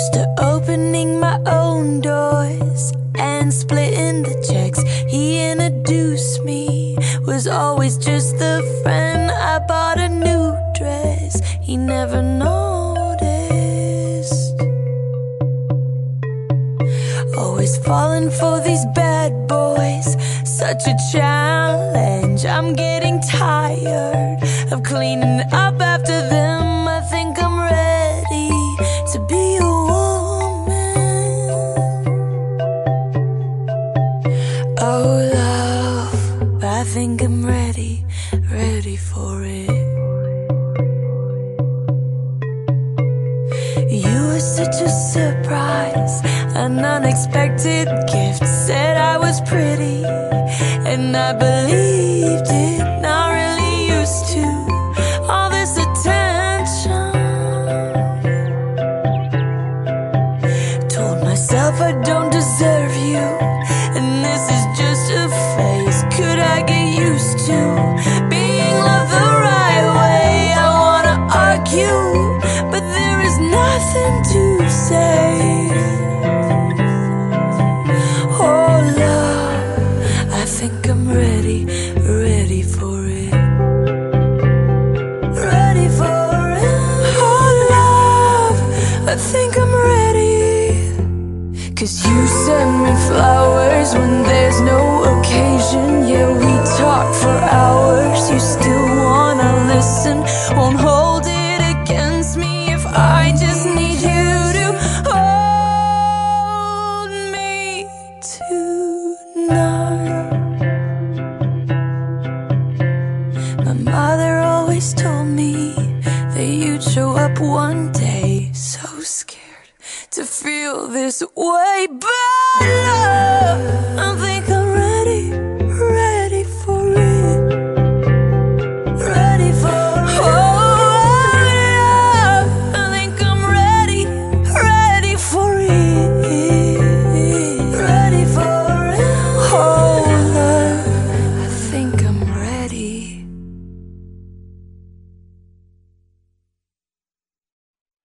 used to opening my own doors and splitting the checks. He introduced me, was always just the friend. I bought a new dress, he never noticed. Always falling for these bad boys, such a challenge. I'm getting tired of cleaning up after them. I think I'm ready, ready for it. You were such a surprise, an unexpected gift. Said I was pretty, and I believed it. Not really used to all this attention. Told myself I don't deserve you, think I'm ready. Cause you send me flowers when there's no occasion. Yeah, we talk for hours. You still wanna listen. Won't hold it against me if I just need you to hold me tonight. My mother always told me that you'd show up one day, to feel this way, but.